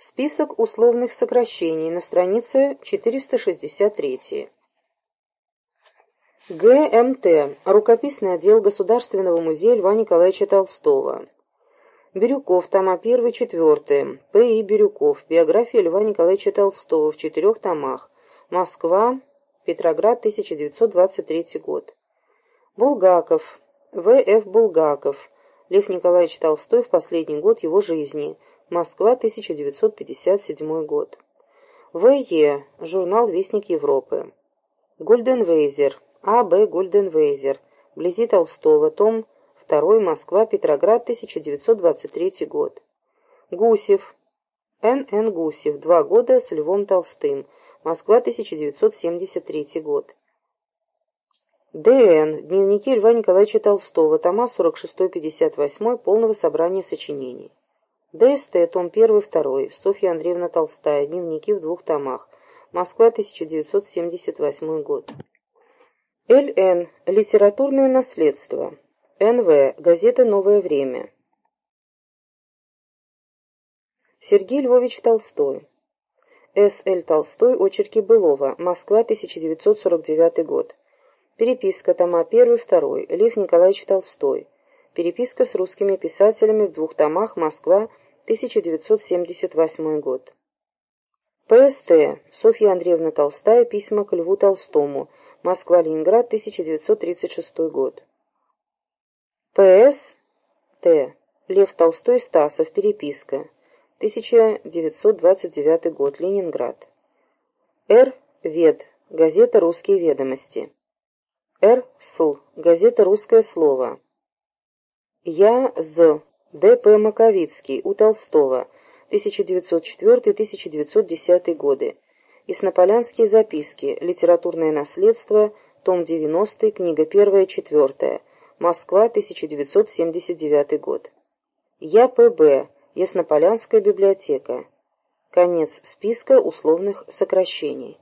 Список условных сокращений на странице 463. ГМТ. Рукописный отдел Государственного музея Льва Николаевича Толстого. Бирюков. Тома 1-4. П. И. Бирюков. Биография Льва Николаевича Толстого в четырех томах. Москва. Петроград, 1923 год. Булгаков. В. Ф. Булгаков. Лев Николаевич Толстой в последний год его жизни. Москва, 1957 год. В.Е. Журнал «Вестник Европы». Гульденвейзер. А. Б. Гульденвейзер. Вблизи Толстого. Том 2. Москва, Петроград, 1923 год. Гусев. Н. Н. Гусев. Два года с Львом Толстым. Москва, 1973 год. Д.Н. Дневники Льва Николаевича Толстого. Тома 46-58 полного собрания сочинений. ДСТ, том 1-2, Софья Андреевна Толстая, дневники в двух томах, Москва, 1978 год. ЛН, литературное наследство, НВ, газета «Новое время». Сергей Львович Толстой. С.Л. Толстой, очерки Былова, Москва, 1949 год. Переписка, тома 1-2, Лев Николаевич Толстой. Переписка с русскими писателями в двух томах. Москва, 1978 год. ПСТ. Софья Андреевна Толстая. Письма к Льву Толстому. Москва-Ленинград, 1936 год. ПС. Т. Лев Толстой. Стасов. Переписка. 1929 год. Ленинград. Р. Вед. Газета «Русские ведомости». Р. Сл. Газета «Русское слово». Я З. Д. П. Маковицкий. У Толстого. 1904-1910 годы. Яснополянские записки. Литературное наследство. Том 90. Книга 1-4. Москва. 1979 год. Я. П. Б. Яснополянская библиотека. Конец списка условных сокращений.